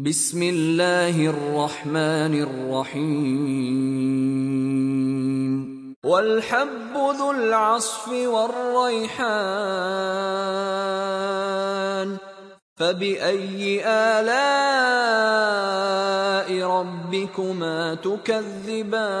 بسم الله الرحمن الرحيم. والحب ذو العصف والريحان فبأي آلاء ربكما تكذبان؟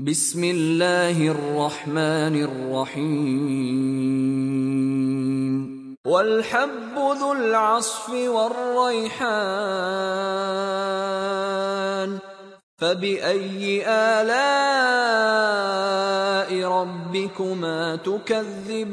بسم الله الرحمن الرحيم. والحب ذو العصف والريحان. فبأي آلاء ربكما تكذبان؟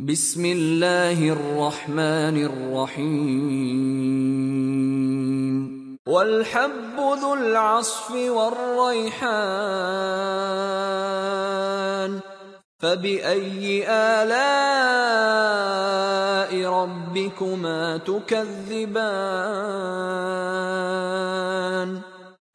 بسم الله الرحمن الرحيم والحب ذو العصف والريحان فبأي آلاء ربكما تكذبان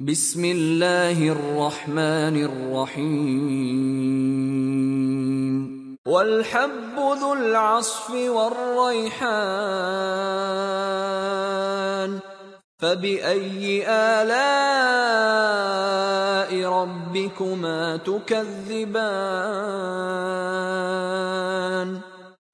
بسم الله الرحمن الرحيم. والحب ذو العصف والريحان. فبأي آلاء ربكما تكذبان؟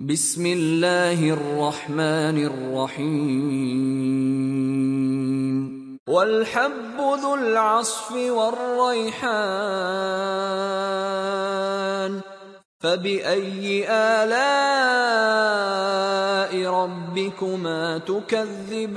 بسم الله الرحمن الرحيم. والحب ذو العصف والريحان. فبأي آلاء ربكما تكذبان؟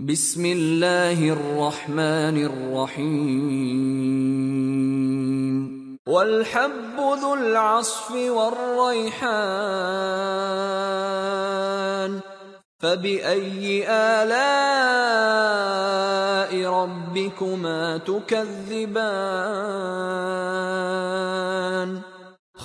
بسم الله الرحمن الرحيم. والحب ذو العصف والريحان. فبأي آلاء ربكما تكذبان؟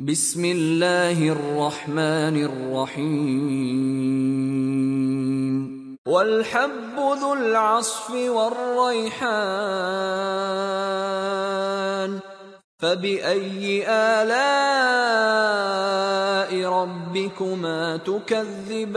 بسم الله الرحمن الرحيم. والحب ذو العصف والريحان. فبأي آلاء ربكما تكذبان؟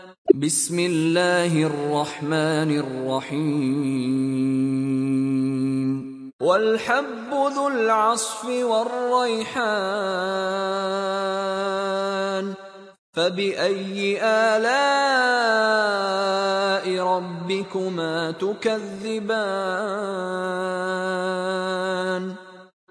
بسم الله الرحمن الرحيم. والحب ذو العصف والريحان. فبأي آلاء ربكما تكذبان؟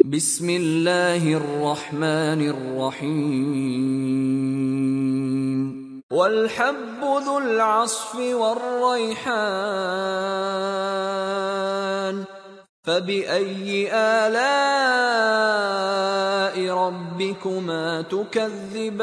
بسم الله الرحمن الرحيم. والحب ذو العصف والريحان. فبأي آلاء ربكما تكذبان؟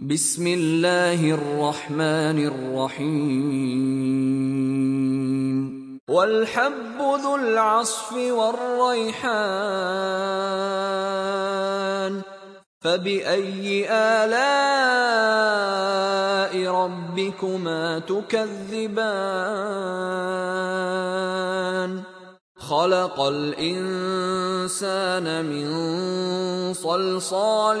بسم الله الرحمن الرحيم. والحب ذو العصف والريحان. فبأي آلاء ربكما تكذبان؟ خلق الإنسان من صلصال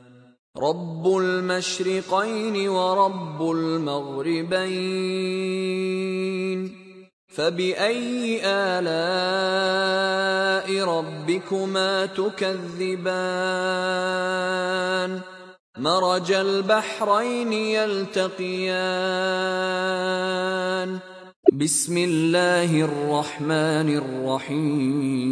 رب المشرقين ورب المغربين فباي الاء ربكما تكذبان مرج البحرين يلتقيان بسم الله الرحمن الرحيم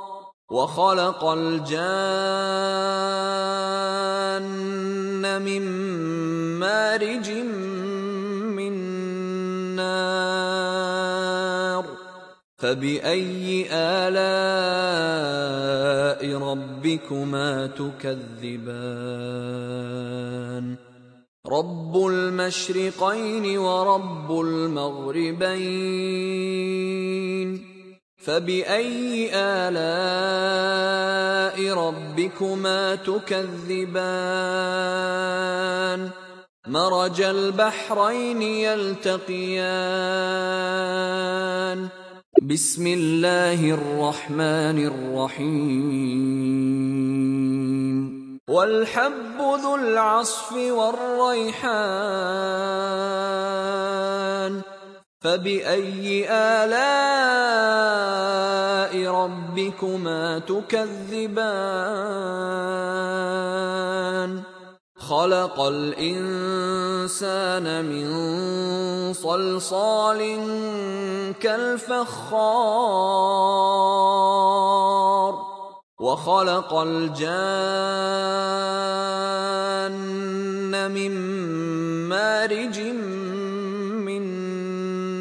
وخلق الجان من مارج من نار فبأي آلاء ربكما تكذبان؟ رب المشرقين ورب المغربين. فبأي آلاء ربكما تكذبان مرج البحرين يلتقيان بسم الله الرحمن الرحيم والحب ذو العصف والريحان فبأي آلاء ربكما تكذبان خلق الانسان من صلصال كالفخار وخلق الجان من مارج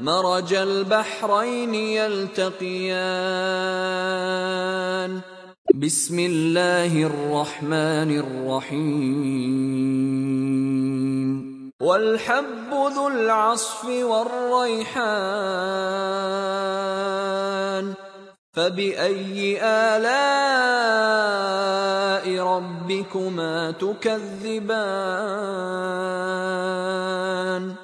مرج البحرين يلتقيان. بسم الله الرحمن الرحيم. والحب ذو العصف والريحان. فبأي آلاء ربكما تكذبان؟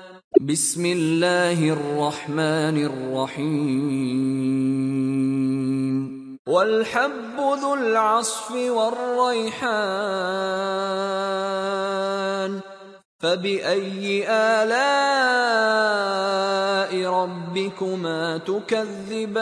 بسم الله الرحمن الرحيم. والحب ذو العصف والريحان. فبأي آلاء ربكما تكذبان؟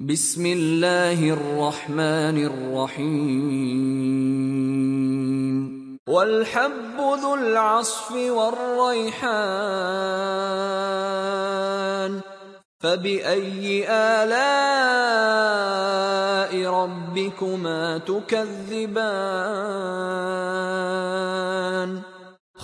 بسم الله الرحمن الرحيم. والحب ذو العصف والريحان. فبأي آلاء ربكما تكذبان؟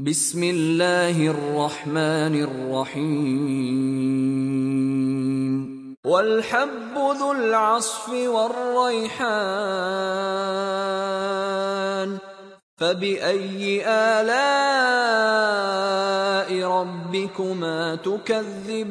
بسم الله الرحمن الرحيم. والحب ذو العصف والريحان. فبأي آلاء ربكما تكذبان؟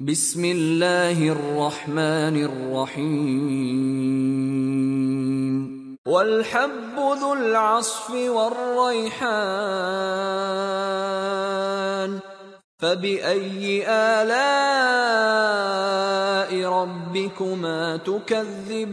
بسم الله الرحمن الرحيم. والحب ذو العصف والريحان. فبأي آلاء ربكما تكذبان؟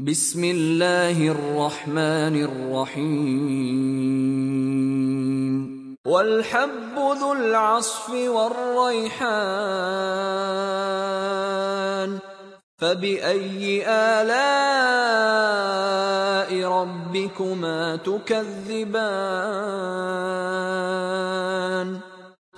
بسم الله الرحمن الرحيم. والحب ذو العصف والريحان. فبأي آلاء ربكما تكذبان؟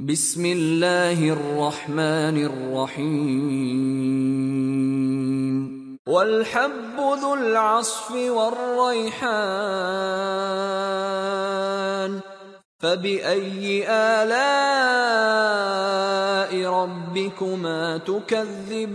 بسم الله الرحمن الرحيم والحب ذو العصف والريحان فباي الاء ربكما تكذبان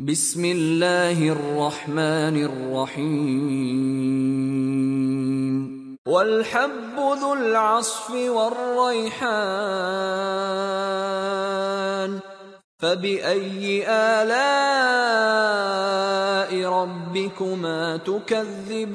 بسم الله الرحمن الرحيم والحب ذو العصف والريحان فباي الاء ربكما تكذبان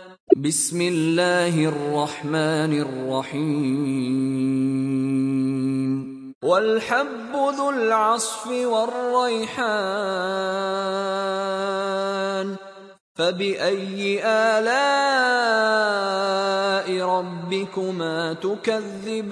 بسم الله الرحمن الرحيم. والحب ذو العصف والريحان. فبأي آلاء ربكما تكذبان؟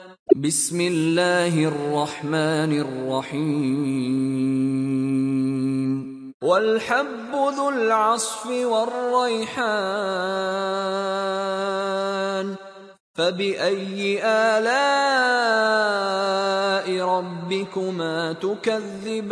بسم الله الرحمن الرحيم. والحب ذو العصف والريحان. فبأي آلاء ربكما تكذبان؟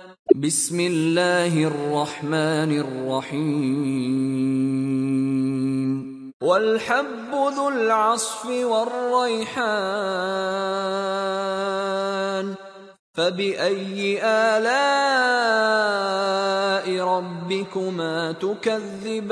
بسم الله الرحمن الرحيم. والحب ذو العصف والريحان. فبأي آلاء ربكما تكذبان؟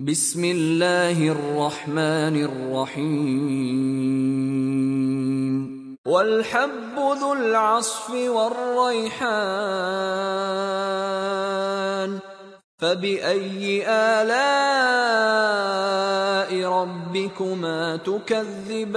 بسم الله الرحمن الرحيم. والحب ذو العصف والريحان. فبأي آلاء ربكما تكذبان؟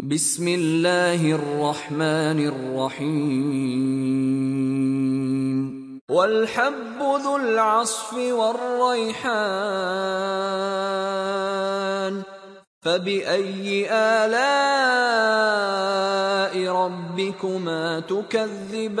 بسم الله الرحمن الرحيم. والحب ذو العصف والريحان. فبأي آلاء ربكما تكذبان؟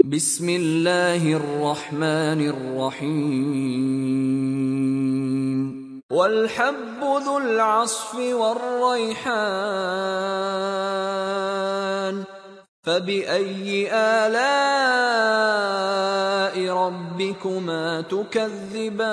بسم الله الرحمن الرحيم. والحب ذو العصف والريحان. فبأي آلاء ربكما تكذبان؟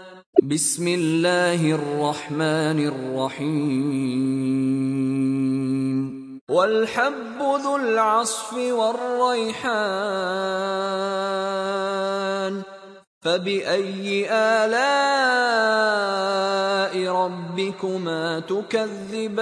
بسم الله الرحمن الرحيم. والحب ذو العصف والريحان. فبأي آلاء ربكما تكذبان؟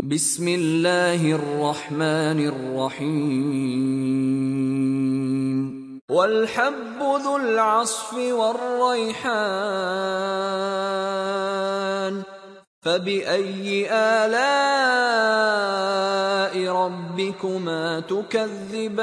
بسم الله الرحمن الرحيم. والحب ذو العصف والريحان. فبأي آلاء ربكما تكذبان؟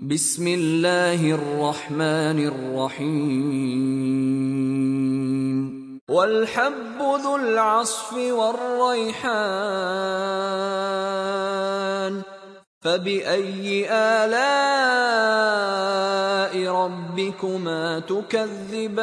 بسم الله الرحمن الرحيم. والحب ذو العصف والريحان. فبأي آلاء ربكما تكذبان؟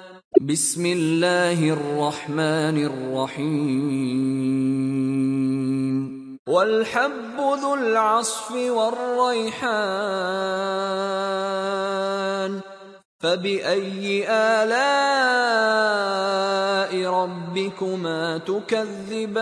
بسم الله الرحمن الرحيم. والحب ذو العصف والريحان. فبأي آلاء ربكما تكذبان؟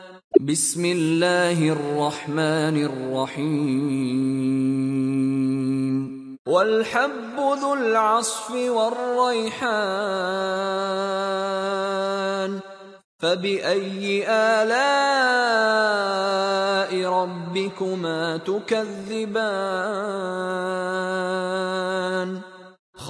بسم الله الرحمن الرحيم. والحب ذو العصف والريحان. فبأي آلاء ربكما تكذبان؟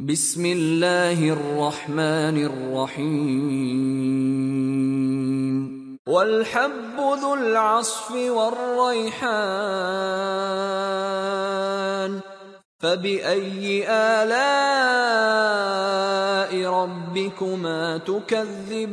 بسم الله الرحمن الرحيم. والحب ذو العصف والريحان. فبأي آلاء ربكما تكذبان؟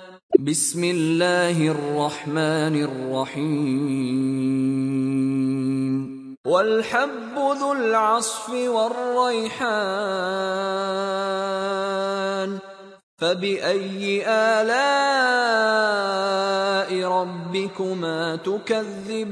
بسم الله الرحمن الرحيم. والحب ذو العصف والريحان. فبأي آلاء ربكما تكذبان؟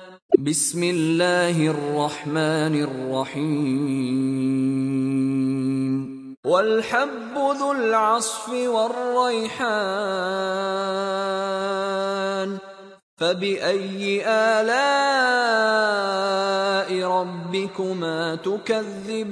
بسم الله الرحمن الرحيم. والحب ذو العصف والريحان. فبأي آلاء ربكما تكذبان؟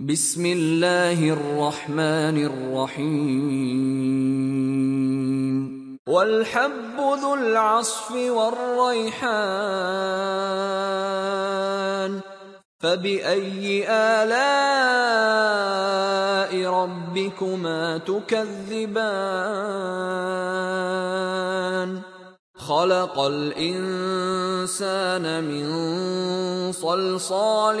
بسم الله الرحمن الرحيم. والحب ذو العصف والريحان. فبأي آلاء ربكما تكذبان؟ خلق الإنسان من صلصال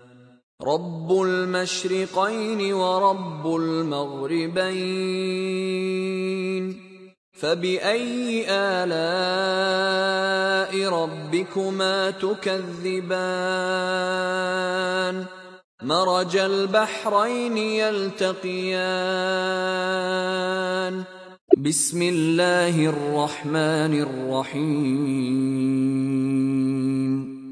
رب المشرقين ورب المغربين فباي الاء ربكما تكذبان مرج البحرين يلتقيان بسم الله الرحمن الرحيم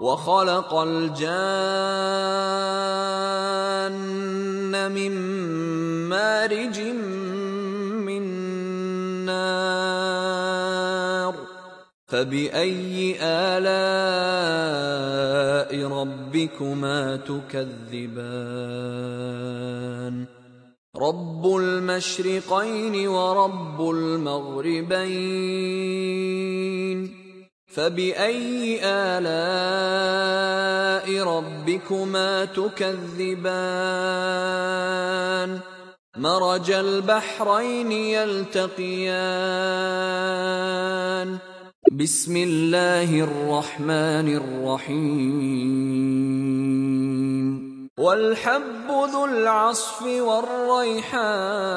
وخلق الجان من مارج من نار فبأي آلاء ربكما تكذبان؟ رب المشرقين ورب المغربين. فبأي آلاء ربكما تكذبان مرج البحرين يلتقيان بسم الله الرحمن الرحيم والحب ذو العصف والريحان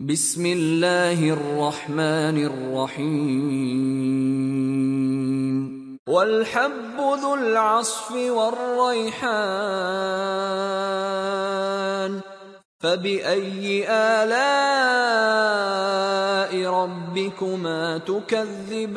بسم الله الرحمن الرحيم. والحب ذو العصف والريحان. فبأي آلاء ربكما تكذبان؟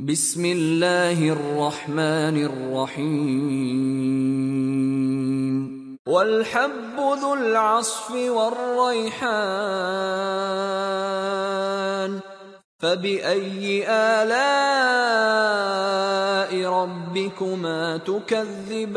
بسم الله الرحمن الرحيم. والحب ذو العصف والريحان. فبأي آلاء ربكما تكذبان؟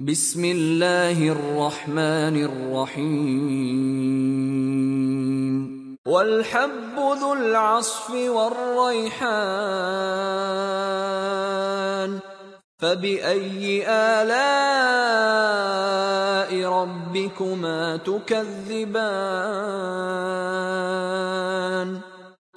بسم الله الرحمن الرحيم. والحب ذو العصف والريحان. فبأي آلاء ربكما تكذبان؟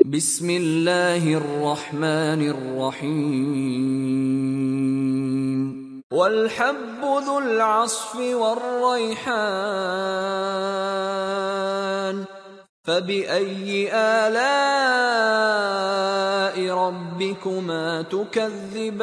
بسم الله الرحمن الرحيم. والحب ذو العصف والريحان. فبأي آلاء ربكما تكذبان؟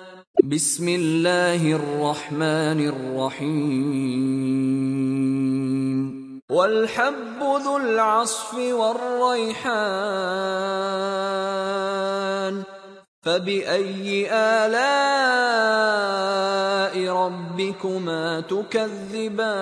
بسم الله الرحمن الرحيم. والحب ذو العصف والريحان. فبأي آلاء ربكما تكذبان؟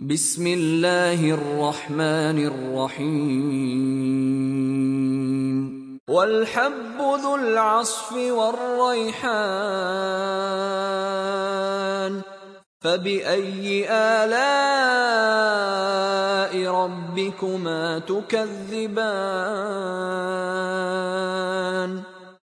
بسم الله الرحمن الرحيم. والحب ذو العصف والريحان. فبأي آلاء ربكما تكذبان؟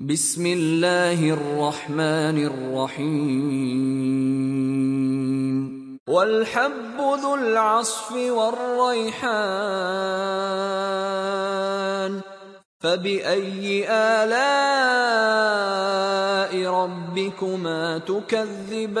بسم الله الرحمن الرحيم. والحب ذو العصف والريحان. فبأي آلاء ربكما تكذبان؟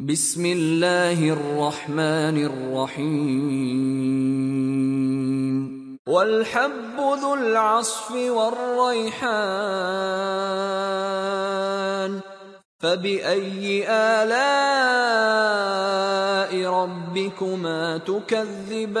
بسم الله الرحمن الرحيم. والحب ذو العصف والريحان. فبأي آلاء ربكما تكذبان؟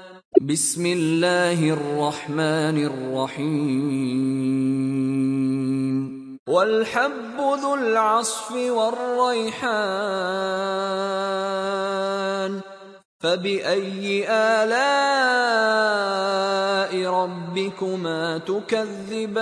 بسم الله الرحمن الرحيم. والحب ذو العصف والريحان. فبأي آلاء ربكما تكذبان؟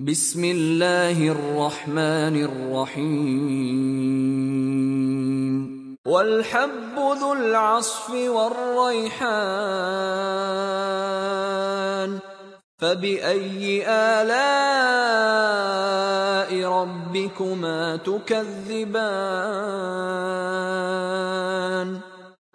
بسم الله الرحمن الرحيم. والحب ذو العصف والريحان. فبأي آلاء ربكما تكذبان؟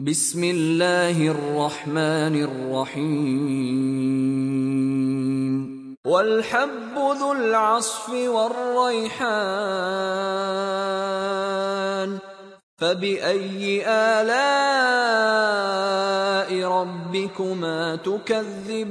بسم الله الرحمن الرحيم. والحب ذو العصف والريحان. فبأي آلاء ربكما تكذبان؟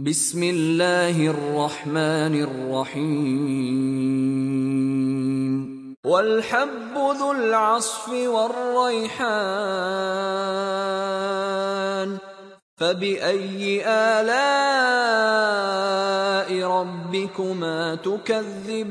بسم الله الرحمن الرحيم. والحب ذو العصف والريحان. فبأي آلاء ربكما تكذبان؟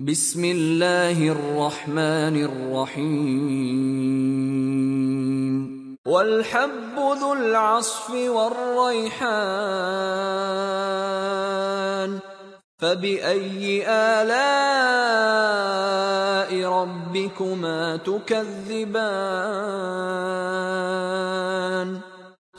بسم الله الرحمن الرحيم. والحب ذو العصف والريحان. فبأي آلاء ربكما تكذبان؟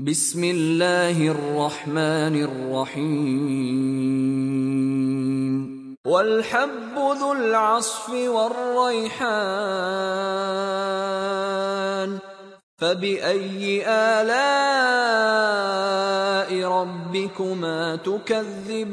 بسم الله الرحمن الرحيم. والحب ذو العصف والريحان. فبأي آلاء ربكما تكذبان؟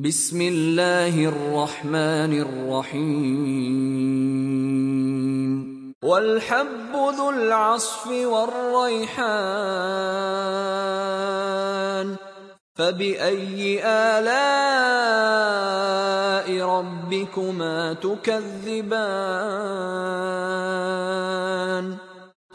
بسم الله الرحمن الرحيم والحب ذو العصف والريحان فبأي آلاء ربكما تكذبان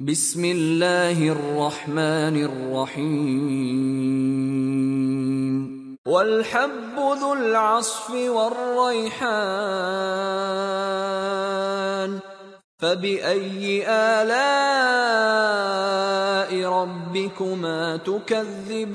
بسم الله الرحمن الرحيم. والحب ذو العصف والريحان. فبأي آلاء ربكما تكذبان؟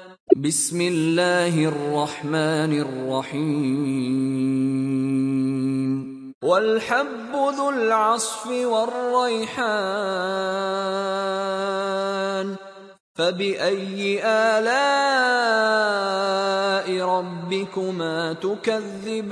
بسم الله الرحمن الرحيم. والحب ذو العصف والريحان. فبأي آلاء ربكما تكذبان؟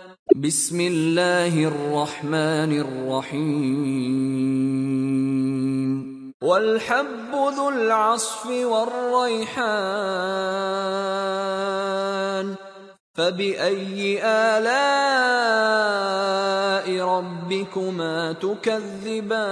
بسم الله الرحمن الرحيم. والحب ذو العصف والريحان. فبأي آلاء ربكما تكذبان؟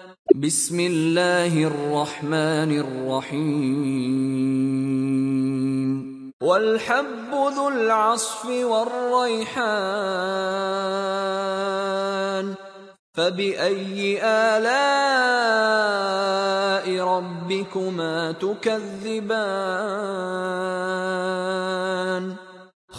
بسم الله الرحمن الرحيم. والحب ذو العصف والريحان. فبأي آلاء ربكما تكذبان؟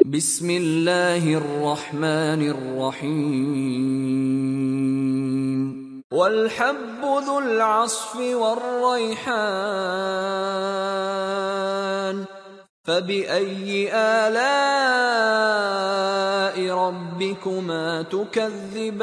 بسم الله الرحمن الرحيم. والحب ذو العصف والريحان. فبأي آلاء ربكما تكذبان؟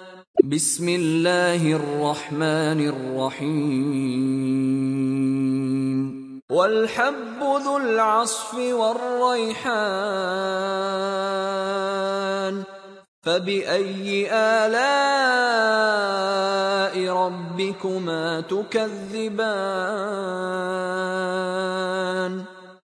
بسم الله الرحمن الرحيم. والحب ذو العصف والريحان. فبأي آلاء ربكما تكذبان؟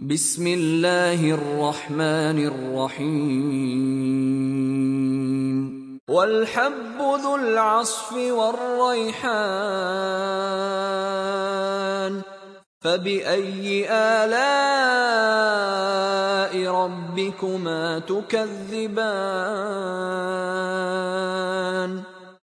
بسم الله الرحمن الرحيم. والحب ذو العصف والريحان. فبأي آلاء ربكما تكذبان؟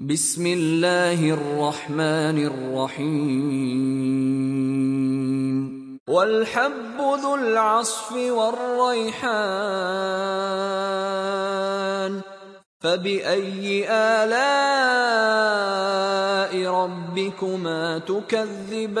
بسم الله الرحمن الرحيم. والحب ذو العصف والريحان. فبأي آلاء ربكما تكذبان؟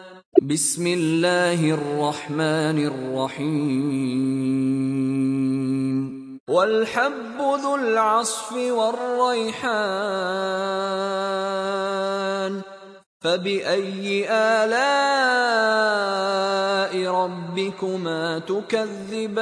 بسم الله الرحمن الرحيم. والحب ذو العصف والريحان. فبأي آلاء ربكما تكذبان؟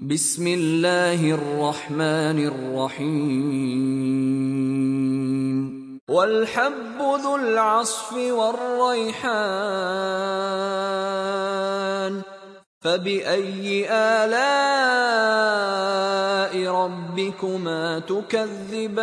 بسم الله الرحمن الرحيم. والحب ذو العصف والريحان. فبأي آلاء ربكما تكذبان؟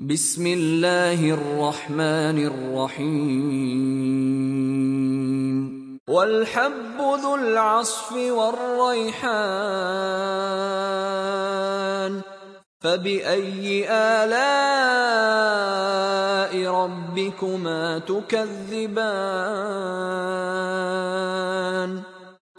بسم الله الرحمن الرحيم. والحب ذو العصف والريحان. فبأي آلاء ربكما تكذبان؟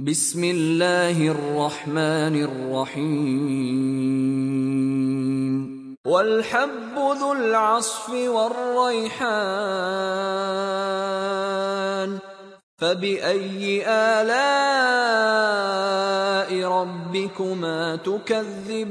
بسم الله الرحمن الرحيم. والحب ذو العصف والريحان. فبأي آلاء ربكما تكذبان؟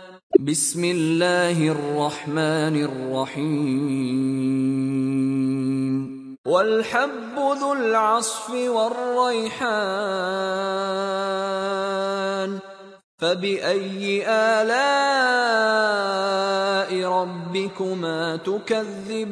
بسم الله الرحمن الرحيم. والحب ذو العصف والريحان. فبأي آلاء ربكما تكذبان؟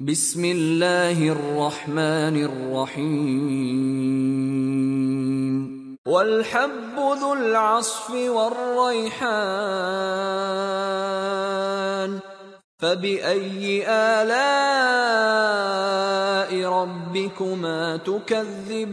بسم الله الرحمن الرحيم. والحب ذو العصف والريحان. فبأي آلاء ربكما تكذبان؟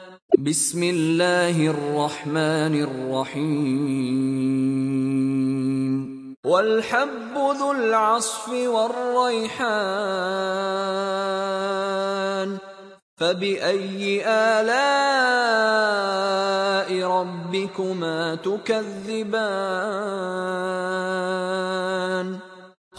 بسم الله الرحمن الرحيم والحب ذو العصف والريحان فبأي آلاء ربكما تكذبان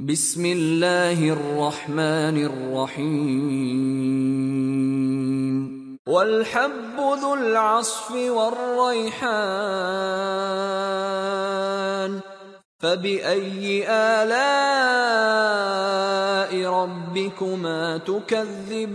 بسم الله الرحمن الرحيم والحب ذو العصف والريحان فبأي آلاء ربكما تكذبان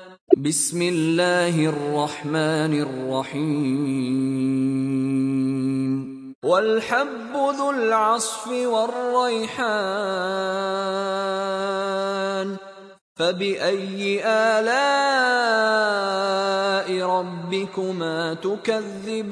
بسم الله الرحمن الرحيم والحب ذو العصف والريحان فبأي آلاء ربكما تكذبان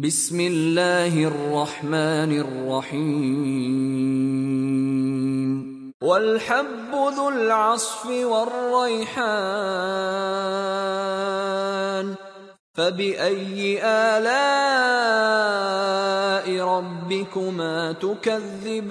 بسم الله الرحمن الرحيم. والحب ذو العصف والريحان. فبأي آلاء ربكما تكذبان؟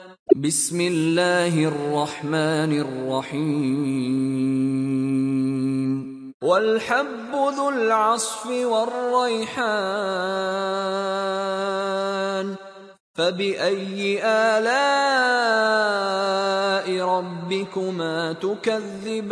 بسم الله الرحمن الرحيم. والحب ذو العصف والريحان. فبأي آلاء ربكما تكذبان؟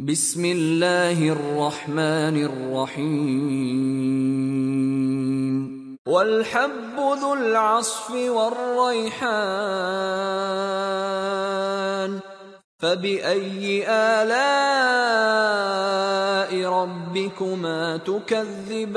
بسم الله الرحمن الرحيم. والحب ذو العصف والريحان. فبأي آلاء ربكما تكذبان؟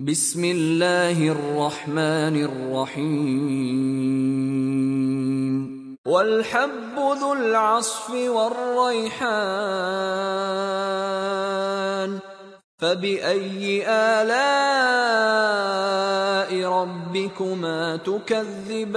بسم الله الرحمن الرحيم. والحب ذو العصف والريحان. فبأي آلاء ربكما تكذبان؟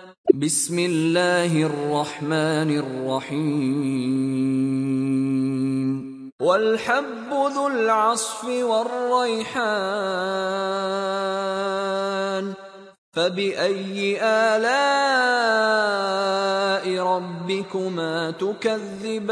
بسم الله الرحمن الرحيم. والحب ذو العصف والريحان. فبأي آلاء ربكما تكذبان؟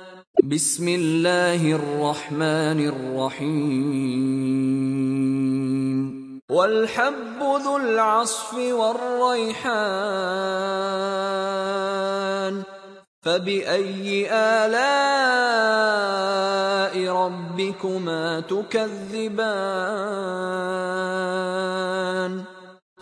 بسم الله الرحمن الرحيم. والحب ذو العصف والريحان. فبأي آلاء ربكما تكذبان؟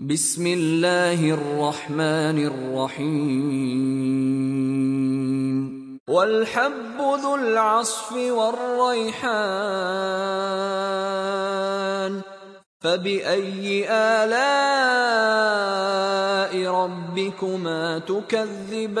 بسم الله الرحمن الرحيم. والحب ذو العصف والريحان. فبأي آلاء ربكما تكذبان؟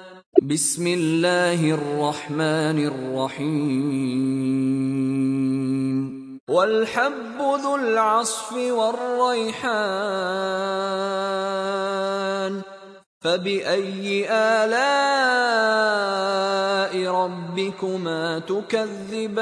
بسم الله الرحمن الرحيم. والحب ذو العصف والريحان. فبأي آلاء ربكما تكذبان؟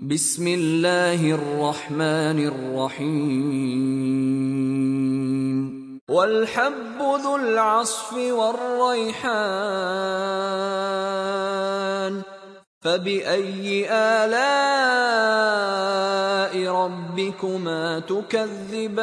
بسم الله الرحمن الرحيم. والحب ذو العصف والريحان. فبأي آلاء ربكما تكذبان؟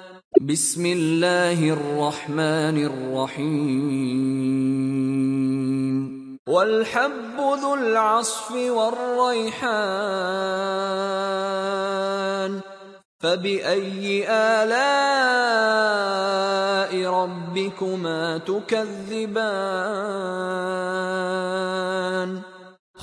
بسم الله الرحمن الرحيم. والحب ذو العصف والريحان. فبأي آلاء ربكما تكذبان؟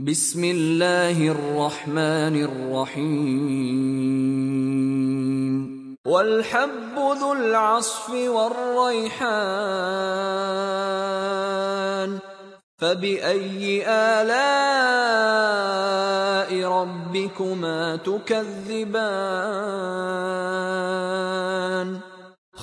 بسم الله الرحمن الرحيم. والحب ذو العصف والريحان. فبأي آلاء ربكما تكذبان؟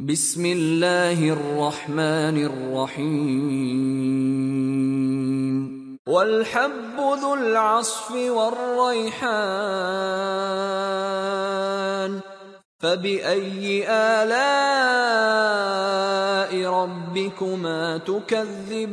بسم الله الرحمن الرحيم. والحب ذو العصف والريحان. فبأي آلاء ربكما تكذبان؟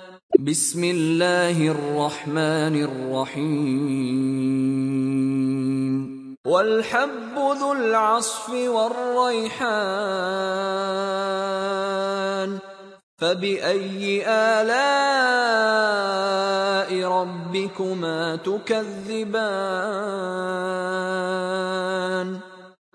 بسم الله الرحمن الرحيم. والحب ذو العصف والريحان. فبأي آلاء ربكما تكذبان؟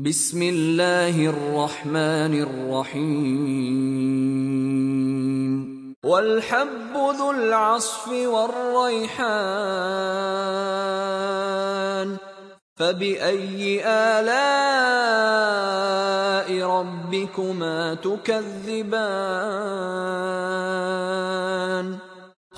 بسم الله الرحمن الرحيم والحب ذو العصف والريحان فبأي آلاء ربكما تكذبان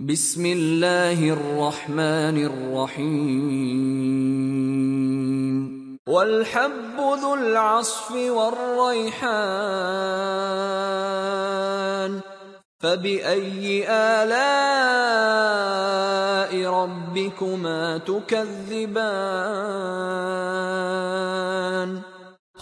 بسم الله الرحمن الرحيم. والحب ذو العصف والريحان. فبأي آلاء ربكما تكذبان؟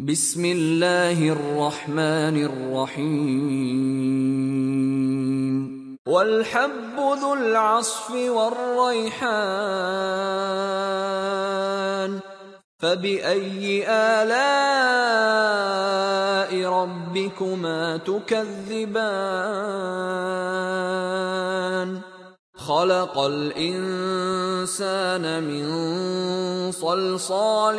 بسم الله الرحمن الرحيم والحب ذو العصف والريحان فبأي آلاء ربكما تكذبان خلق الإنسان من صلصال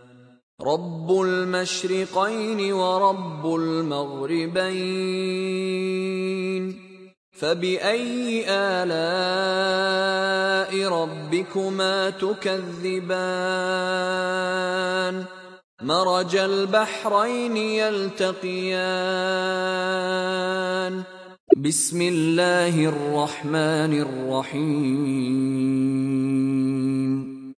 رب المشرقين ورب المغربين فبأي آلاء ربكما تكذبان مرج البحرين يلتقيان بسم الله الرحمن الرحيم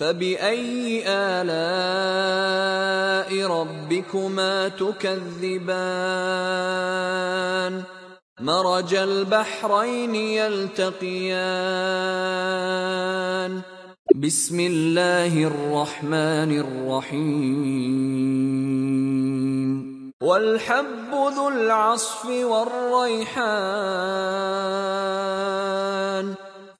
فبأي آلاء ربكما تكذبان مرج البحرين يلتقيان بسم الله الرحمن الرحيم والحب ذو العصف والريحان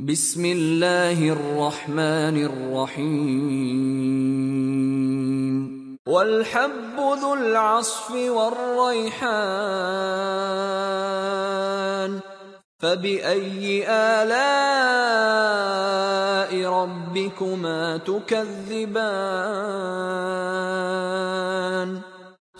بسم الله الرحمن الرحيم. والحب ذو العصف والريحان. فبأي آلاء ربكما تكذبان؟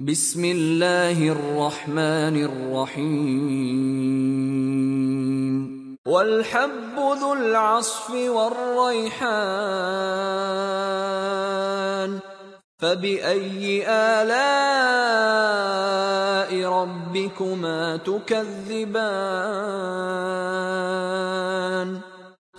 بسم الله الرحمن الرحيم. والحب ذو العصف والريحان. فبأي آلاء ربكما تكذبان؟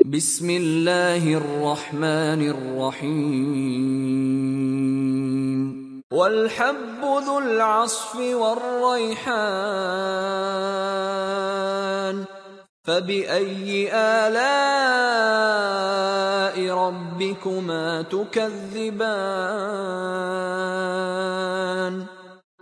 بسم الله الرحمن الرحيم. والحب ذو العصف والريحان. فبأي آلاء ربكما تكذبان؟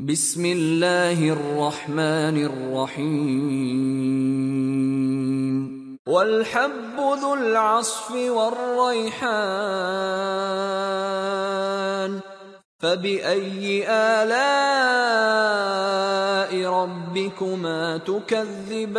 بسم الله الرحمن الرحيم. والحب ذو العصف والريحان. فبأي آلاء ربكما تكذبان؟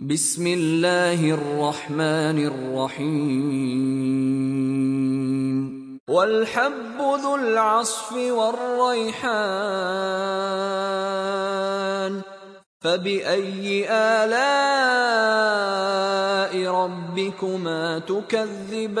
بسم الله الرحمن الرحيم. والحب ذو العصف والريحان. فبأي آلاء ربكما تكذبان؟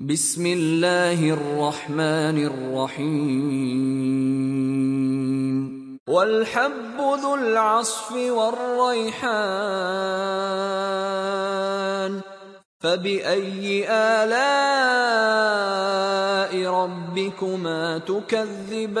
بسم الله الرحمن الرحيم. والحب ذو العصف والريحان. فبأي آلاء ربكما تكذبان؟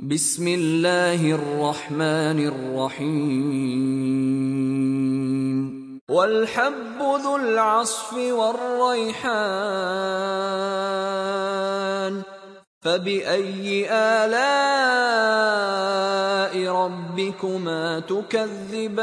بسم الله الرحمن الرحيم. والحب ذو العصف والريحان. فبأي آلاء ربكما تكذبان؟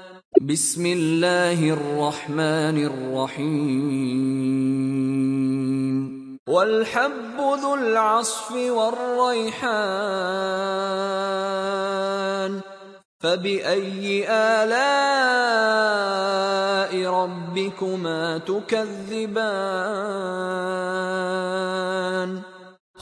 بسم الله الرحمن الرحيم. والحب ذو العصف والريحان. فبأي آلاء ربكما تكذبان؟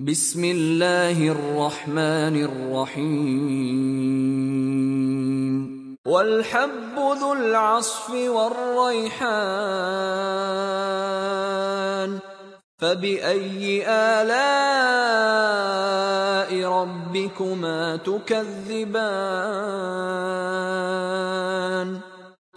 بسم الله الرحمن الرحيم. والحب ذو العصف والريحان. فبأي آلاء ربكما تكذبان؟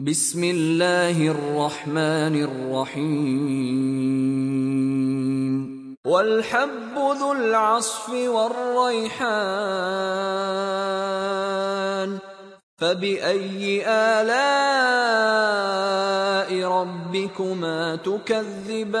بسم الله الرحمن الرحيم. والحب ذو العصف والريحان. فبأي آلاء ربكما تكذبان؟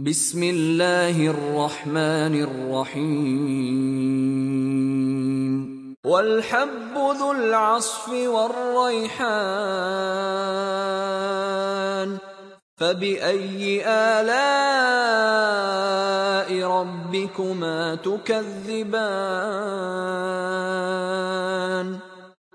بسم الله الرحمن الرحيم. والحب ذو العصف والريحان. فبأي آلاء ربكما تكذبان؟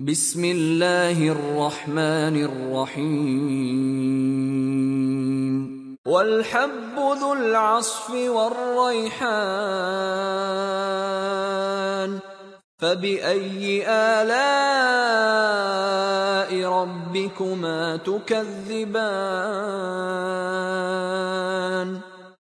بسم الله الرحمن الرحيم. والحب ذو العصف والريحان. فبأي آلاء ربكما تكذبان؟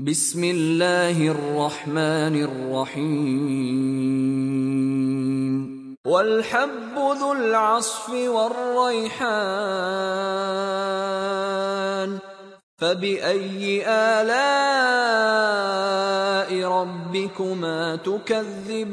بسم الله الرحمن الرحيم. والحب ذو العصف والريحان. فبأي آلاء ربكما تكذبان؟